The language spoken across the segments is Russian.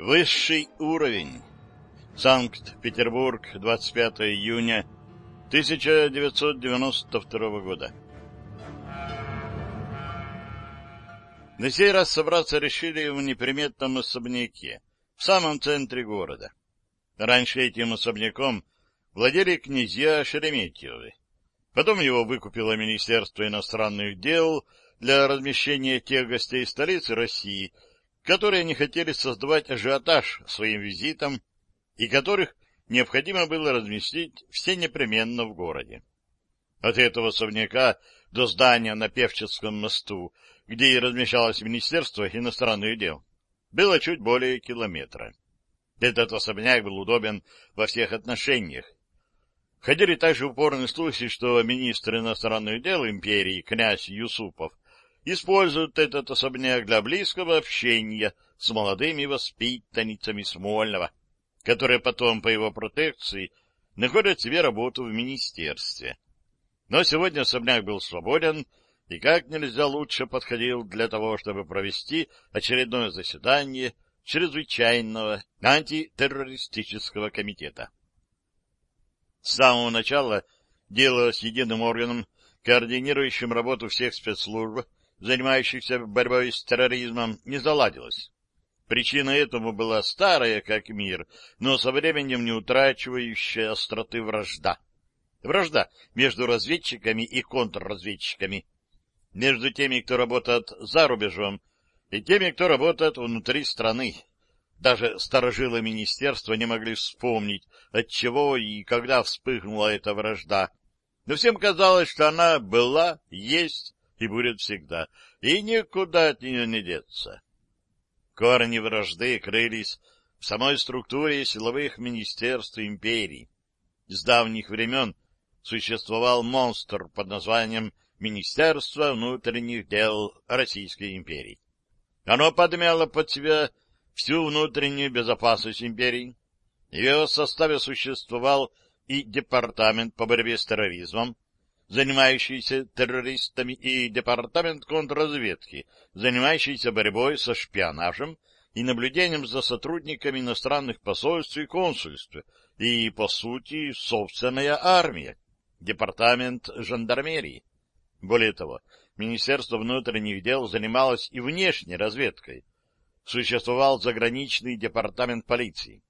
Высший уровень. Санкт-Петербург, 25 июня 1992 года. На сей раз собраться решили в неприметном особняке, в самом центре города. Раньше этим особняком владели князья Шереметьевы. Потом его выкупило Министерство иностранных дел для размещения тех гостей столицы России, которые не хотели создавать ажиотаж своим визитом и которых необходимо было разместить все непременно в городе. От этого особняка до здания на Певческом мосту, где и размещалось Министерство иностранных дел, было чуть более километра. Этот особняк был удобен во всех отношениях. Ходили также упорные слухи, что министр иностранных дел империи, князь Юсупов, использует этот особняк для близкого общения с молодыми воспитанницами Смольного, которые потом по его протекции находят себе работу в министерстве. Но сегодня особняк был свободен и как нельзя лучше подходил для того, чтобы провести очередное заседание чрезвычайного антитеррористического комитета. С самого начала дело с единым органом, координирующим работу всех спецслужб, занимающихся борьбой с терроризмом, не заладилось. Причина этому была старая, как мир, но со временем не утрачивающая остроты вражда. Вражда между разведчиками и контрразведчиками, между теми, кто работает за рубежом, и теми, кто работает внутри страны. Даже старожилы министерства не могли вспомнить, от чего и когда вспыхнула эта вражда. Но всем казалось, что она была, есть и будет всегда, и никуда от нее не деться. Корни вражды крылись в самой структуре силовых министерств империи. С давних времен существовал монстр под названием Министерство внутренних дел Российской империи. Оно подмяло под себя всю внутреннюю безопасность империи. В его составе существовал и Департамент по борьбе с терроризмом, занимающийся террористами, и Департамент контрразведки, занимающийся борьбой со шпионажем и наблюдением за сотрудниками иностранных посольств и консульств, и, по сути, собственная армия, Департамент жандармерии. Более того, Министерство внутренних дел занималось и внешней разведкой. Существовал заграничный департамент полиции.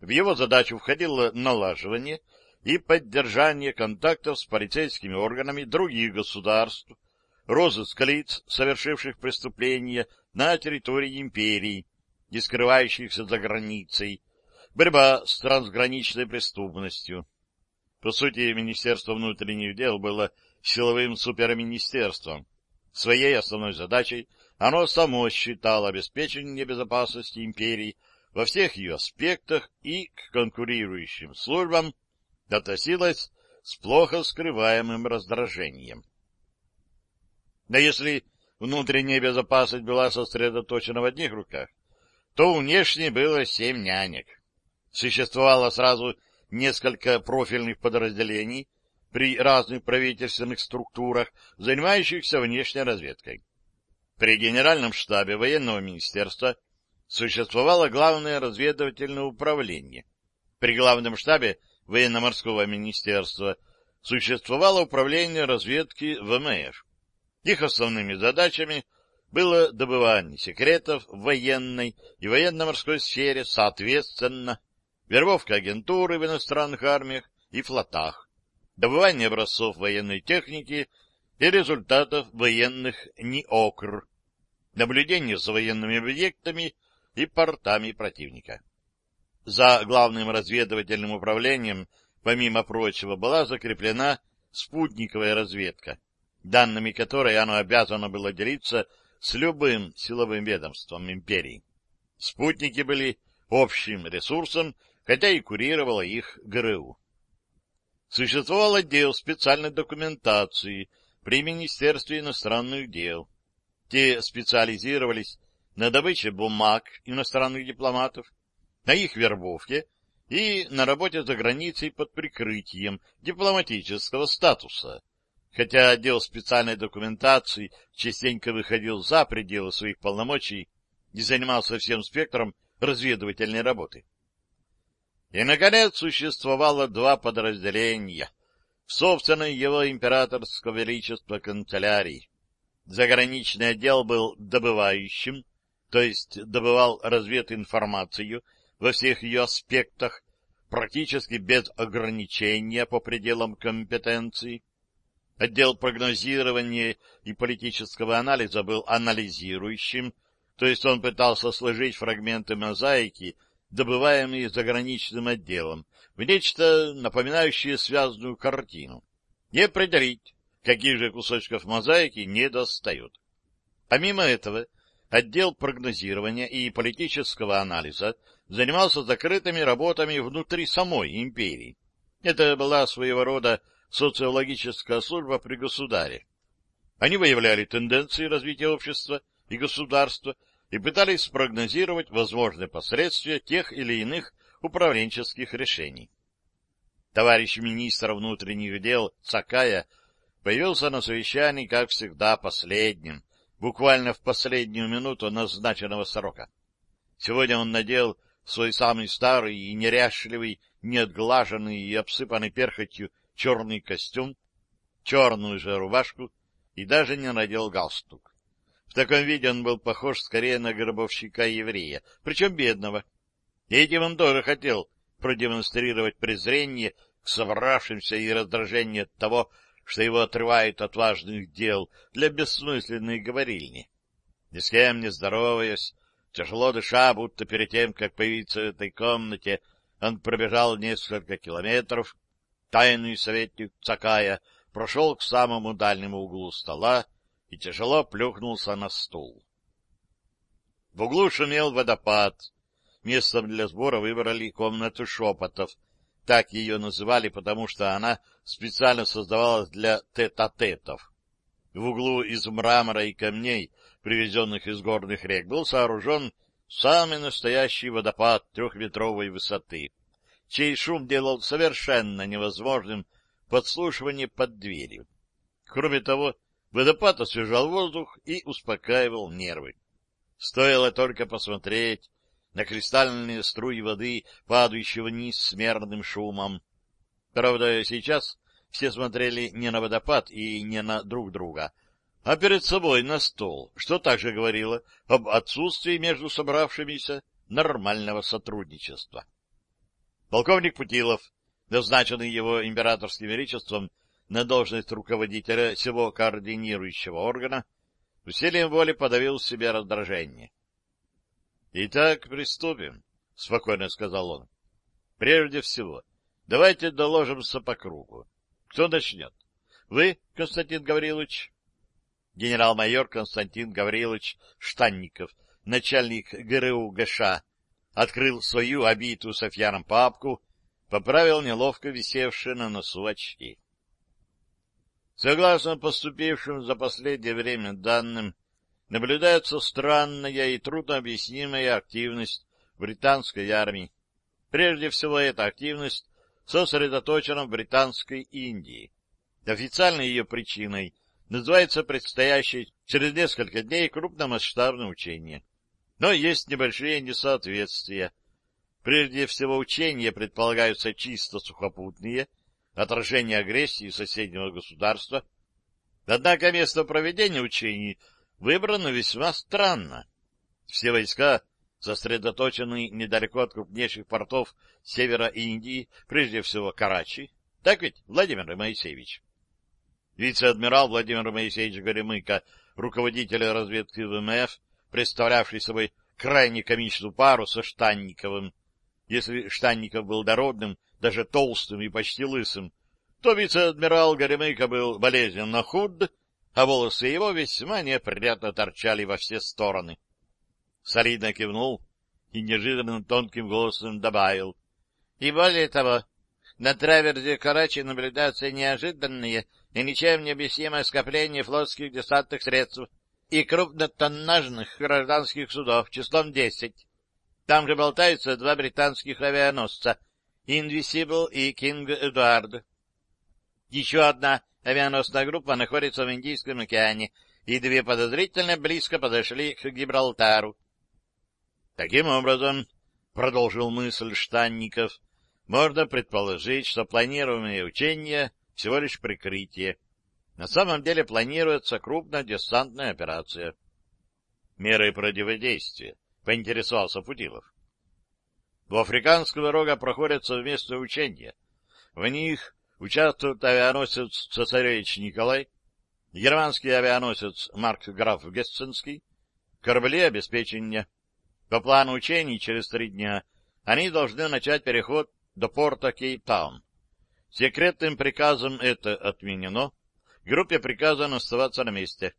В его задачу входило налаживание и поддержание контактов с полицейскими органами других государств, розыск лиц, совершивших преступления на территории империи и скрывающихся за границей, борьба с трансграничной преступностью. По сути, Министерство внутренних дел было силовым суперминистерством. Своей основной задачей оно само считало обеспечение безопасности империи во всех ее аспектах и к конкурирующим службам относилось с плохо скрываемым раздражением. Но если внутренняя безопасность была сосредоточена в одних руках, то у внешней было семь нянек. Существовало сразу несколько профильных подразделений при разных правительственных структурах, занимающихся внешней разведкой. При Генеральном штабе военного министерства существовало Главное разведывательное управление. При Главном штабе военно-морского министерства существовало управление разведки ВМФ. Их основными задачами было добывание секретов в военной и военно-морской сфере соответственно, вербовка агентуры в иностранных армиях и флотах, добывание образцов военной техники и результатов военных НИОКР, наблюдение за военными объектами и портами противника. За главным разведывательным управлением, помимо прочего, была закреплена спутниковая разведка, данными которой оно обязано было делиться с любым силовым ведомством империи. Спутники были общим ресурсом, хотя и курировала их ГРУ. Существовал отдел специальной документации при Министерстве иностранных дел. Те специализировались на добыче бумаг иностранных дипломатов, на их вербовке и на работе за границей под прикрытием дипломатического статуса. Хотя отдел специальной документации частенько выходил за пределы своих полномочий и занимался всем спектром разведывательной работы. И, наконец, существовало два подразделения в собственной его императорского величества канцелярии. Заграничный отдел был добывающим, то есть добывал развединформацию во всех ее аспектах, практически без ограничения по пределам компетенции. Отдел прогнозирования и политического анализа был анализирующим, то есть он пытался сложить фрагменты мозаики, добываемые заграничным отделом, в нечто напоминающее связанную картину, и определить, каких же кусочков мозаики не достают. Помимо этого, отдел прогнозирования и политического анализа занимался закрытыми работами внутри самой империи. Это была своего рода социологическая служба при государе. Они выявляли тенденции развития общества и государства и пытались спрогнозировать возможные последствия тех или иных управленческих решений. Товарищ министр внутренних дел Цакая появился на совещании, как всегда, последним, буквально в последнюю минуту назначенного срока. Сегодня он надел свой самый старый и неряшливый, неотглаженный и обсыпанный перхотью черный костюм, черную же рубашку и даже не надел галстук. В таком виде он был похож скорее на гробовщика-еврея, причем бедного. Этим он тоже хотел продемонстрировать презрение к собравшимся и раздражение от того, что его отрывают от важных дел для бессмысленной говорильни. Ни с кем не здороваясь, тяжело дыша, будто перед тем, как появиться в этой комнате, он пробежал несколько километров, тайный советник Цакая прошел к самому дальнему углу стола и тяжело плюхнулся на стул. В углу шумел водопад. Местом для сбора выбрали комнату шепотов — так ее называли, потому что она специально создавалась для тет-а-тетов. В углу из мрамора и камней, привезенных из горных рек, был сооружен самый настоящий водопад трехметровой высоты, чей шум делал совершенно невозможным подслушивание под дверью. Кроме того, водопад освежал воздух и успокаивал нервы. Стоило только посмотреть на кристальные струи воды, падающие вниз с мерным шумом. Правда, сейчас все смотрели не на водопад и не на друг друга, а перед собой на стол, что также говорило об отсутствии между собравшимися нормального сотрудничества. Полковник Путилов, назначенный его императорским величеством на должность руководителя всего координирующего органа, усилием воли подавил в себе раздражение. — Итак, приступим, — спокойно сказал он. — Прежде всего, давайте доложимся по кругу. Кто начнет? Вы, Константин Гаврилович? Генерал-майор Константин Гаврилович Штанников, начальник ГРУ ГШ, открыл свою обитую Софьяном папку, поправил неловко висевшие на носу очки. Согласно поступившим за последнее время данным, наблюдается странная и труднообъяснимая активность британской армии. Прежде всего, эта активность сосредоточена в Британской Индии. Официальной ее причиной называется предстоящее через несколько дней крупномасштабное учение. Но есть небольшие несоответствия. Прежде всего, учения предполагаются чисто сухопутные, отражение агрессии соседнего государства. Однако место проведения учений — выбрано весьма странно. Все войска сосредоточены недалеко от крупнейших портов севера Индии, прежде всего Карачи. Так ведь, Владимир Моисеевич? Вице-адмирал Владимир Моисеевич Горемыко, руководитель разведки ВМФ, представлявший собой крайне комичную пару со Штанниковым. Если Штанников был дородным, даже толстым и почти лысым, то вице-адмирал Горемыко был болезненно худ а волосы его весьма неприятно торчали во все стороны. Солидно кивнул и неожиданно тонким голосом добавил. И более того, на траверзе Карачи наблюдаются неожиданные и ничем не объяснимое скопление флотских десантных средств и крупнотоннажных гражданских судов числом десять. Там же болтаются два британских авианосца — «Инвисибл» и «Кинг Эдуард». Еще одна авианосная группа находится в Индийском океане, и две подозрительно близко подошли к Гибралтару. Таким образом, продолжил мысль Штанников, можно предположить, что планируемые учения всего лишь прикрытие. На самом деле планируется крупная десантная операция. Меры противодействия, поинтересовался Путилов. У Африканского рога проходят совместные учения. В них участвуют авианосец «Цесаревич Николай», германский авианосец «Марк Граф Гессенский», корабли обеспечения. По плану учений через три дня они должны начать переход до порта Кейптаун. Секретным приказом это отменено. Группе приказано оставаться на месте.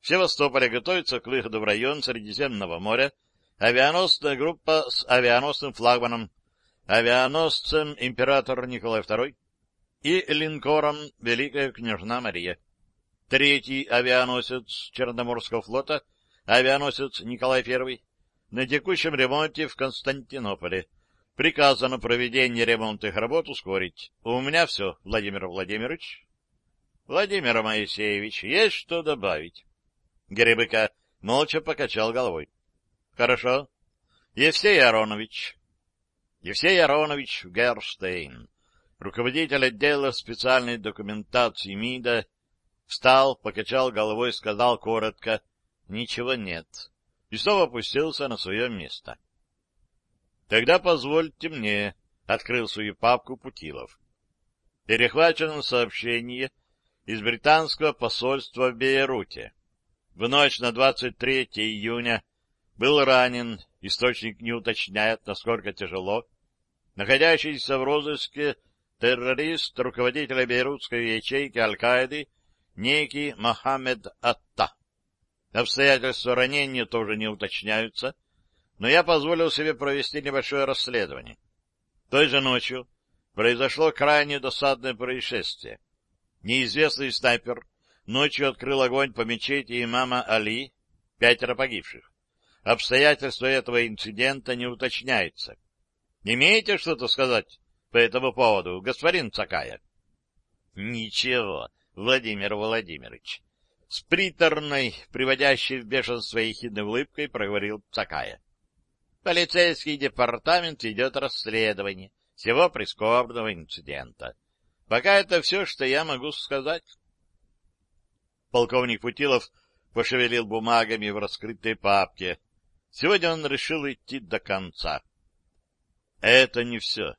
В Севастополе готовится к выходу в район Средиземного моря авианосная группа с авианосным флагманом, авианосцем император Николай II и линкором Великая княжна Мария. Третий авианосец Черноморского флота, авианосец Николай I, на текущем ремонте в Константинополе. Приказано проведение ремонтных работ ускорить. У меня все, Владимир Владимирович. Владимир Моисеевич, есть что добавить? Геребыка молча покачал головой. Хорошо. Евсей Аронович. Евсей Аронович Герштейн, руководитель отдела специальной документации МИДа, встал, покачал головой сказал коротко «Ничего нет» и снова опустился на свое место. «Тогда позвольте мне», — открыл свою папку Путилов. Перехвачено сообщение из британского посольства в Бейруте. В ночь на 23 июня был ранен, источник не уточняет, насколько тяжело, находящийся в розыске террорист руководителя бейрутской ячейки Аль-Каиды, некий Мохаммед Атта. Обстоятельства ранения тоже не уточняются, но я позволил себе провести небольшое расследование. Той же ночью произошло крайне досадное происшествие. Неизвестный снайпер ночью открыл огонь по мечети имама Али, пятеро погибших. Обстоятельства этого инцидента не уточняются. Имеете что-то сказать по этому поводу, господин Цакая? — Ничего, Владимир Владимирович. С приторной, приводящей в бешенство ехидной улыбкой, проговорил Цакая. Полицейский департамент ведет расследование всего прискорбного инцидента. Пока это все, что я могу сказать. Полковник Путилов пошевелил бумагами в раскрытой папке. Сегодня он решил идти до конца. Это не все.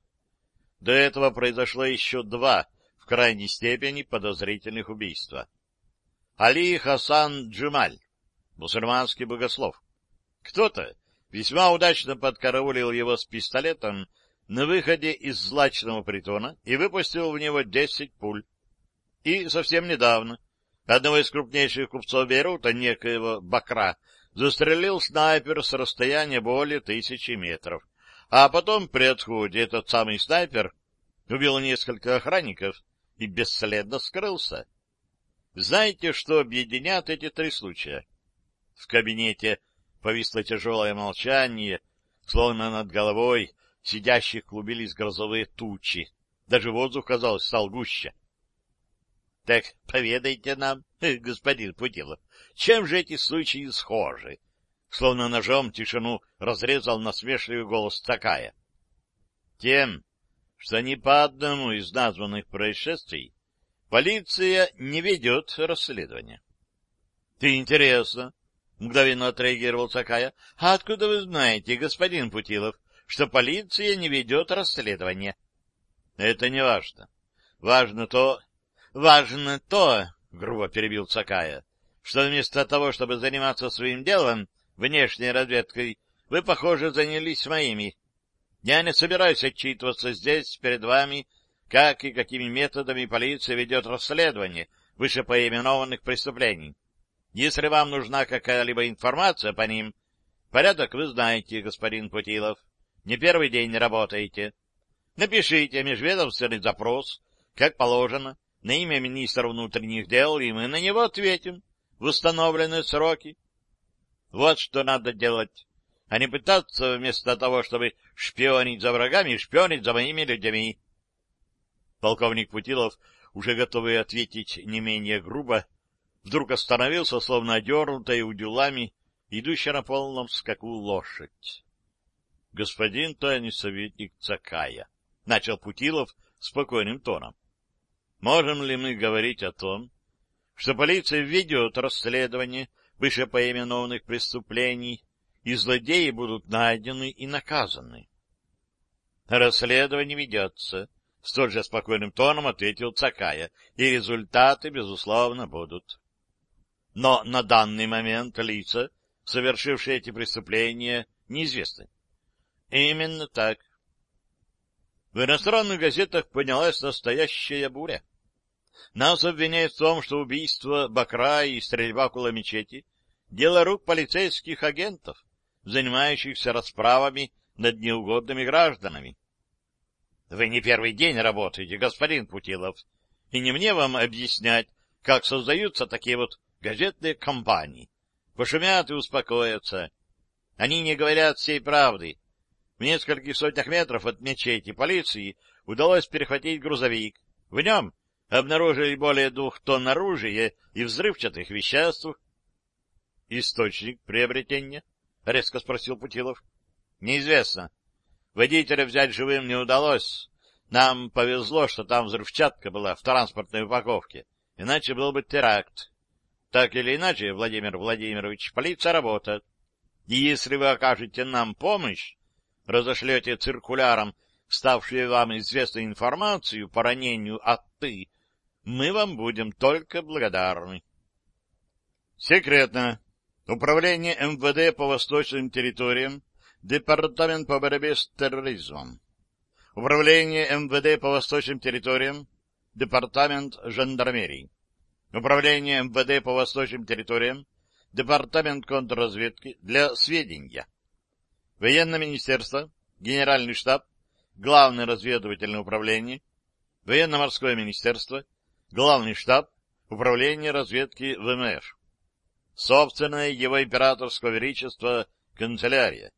До этого произошло еще два в крайней степени подозрительных убийства. Али Хасан Джумаль, мусульманский богослов. Кто-то весьма удачно подкараулил его с пистолетом на выходе из злачного притона и выпустил в него десять пуль. И совсем недавно одного из крупнейших купцов Бейрута, некоего Бакра, застрелил снайпер с расстояния более тысячи метров. А потом при отходе этот самый снайпер убил несколько охранников и бесследно скрылся. Знаете, что объединяет эти три случая? В кабинете повисло тяжелое молчание, словно над головой сидящих клубились грозовые тучи. Даже воздух, казалось, стал гуще. — Так поведайте нам, господин Путилов, чем же эти случаи схожи? Словно ножом тишину разрезал насмешливый голос такая. Тем, что ни по одному из названных происшествий полиция не ведет расследование. — Ты интересно, — мгновенно отреагировал такая. — А откуда вы знаете, господин Путилов, что полиция не ведет расследование? — Это не важно. Важно то... — Важно то, — грубо перебил Цакая, что вместо того, чтобы заниматься своим делом, внешней разведкой, вы, похоже, занялись моими. Я не собираюсь отчитываться здесь, перед вами, как и какими методами полиция ведет расследование вышепоименованных преступлений. Если вам нужна какая-либо информация по ним, порядок вы знаете, господин Путилов. Не первый день работаете. Напишите межведомственный запрос, как положено, на имя министра внутренних дел, и мы на него ответим в установленные сроки. Вот что надо делать, а не пытаться вместо того, чтобы шпионить за врагами, шпионить за моими людьми. Полковник Путилов, уже готовый ответить не менее грубо, вдруг остановился, словно одернутая удилами, идущая на полном скаку лошадь. господин тайный советник Цакая, — начал Путилов спокойным тоном. — Можем ли мы говорить о том, что полиция ведет расследование вышепоименованных преступлений, и злодеи будут найдены и наказаны? — Расследование ведется, — столь же спокойным тоном ответил Цакая, — и результаты, безусловно, будут. Но на данный момент лица, совершившие эти преступления, неизвестны. Именно так. В иностранных газетах поднялась настоящая буря. Нас обвиняют в том, что убийство Бакра и стрельба около мечети — дело рук полицейских агентов, занимающихся расправами над неугодными гражданами. Вы не первый день работаете, господин Путилов, и не мне вам объяснять, как создаются такие вот газетные компании. Пошумят и успокоятся. Они не говорят всей правды. В нескольких сотнях метров от мечети полиции удалось перехватить грузовик. В нем обнаружили более двух тонн оружия и взрывчатых веществ. — Источник приобретения? — резко спросил Путилов. — Неизвестно. Водителя взять живым не удалось. Нам повезло, что там взрывчатка была в транспортной упаковке, иначе был бы теракт. Так или иначе, Владимир Владимирович, полиция работает. И если вы окажете нам помощь, разошлете циркуляром ставшую вам известную информацию по ранению от «ты», мы вам будем только благодарны. Секретно. Управление МВД по восточным территориям Департамент по борьбе с терроризмом. Управление МВД по восточным территориям. Департамент жандармерии. Управление МВД по восточным территориям. Департамент контрразведки для сведения. Военное министерство. Генеральный штаб. Главное разведывательное управление. Военно-морское министерство. Главный штаб. Управление разведки ВМФ. Собственное его императорского величества канцелярия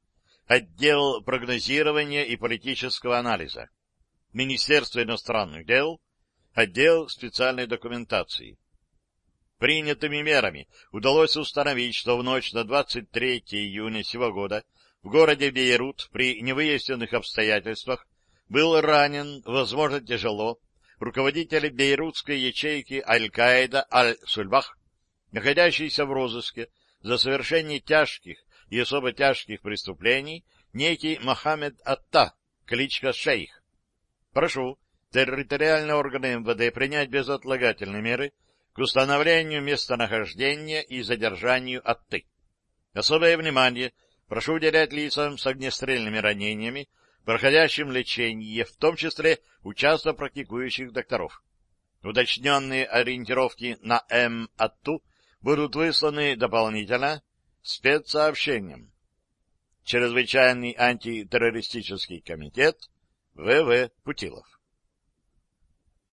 отдел прогнозирования и политического анализа, Министерство иностранных дел, отдел специальной документации. Принятыми мерами удалось установить, что в ночь на 23 июня сего года в городе Бейрут при невыясненных обстоятельствах был ранен, возможно, тяжело, руководитель бейрутской ячейки Аль-Каида Аль-Сульбах, находящийся в розыске за совершение тяжких и особо тяжких преступлений некий Мохаммед Атта, кличка Шейх. Прошу территориальные органы МВД принять безотлагательные меры к установлению местонахождения и задержанию Атты. Особое внимание прошу уделять лицам с огнестрельными ранениями, проходящим лечение, в том числе участок практикующих докторов. Уточненные ориентировки на М. Атту будут высланы дополнительно спецсообщением. Чрезвычайный антитеррористический комитет В.В. Путилов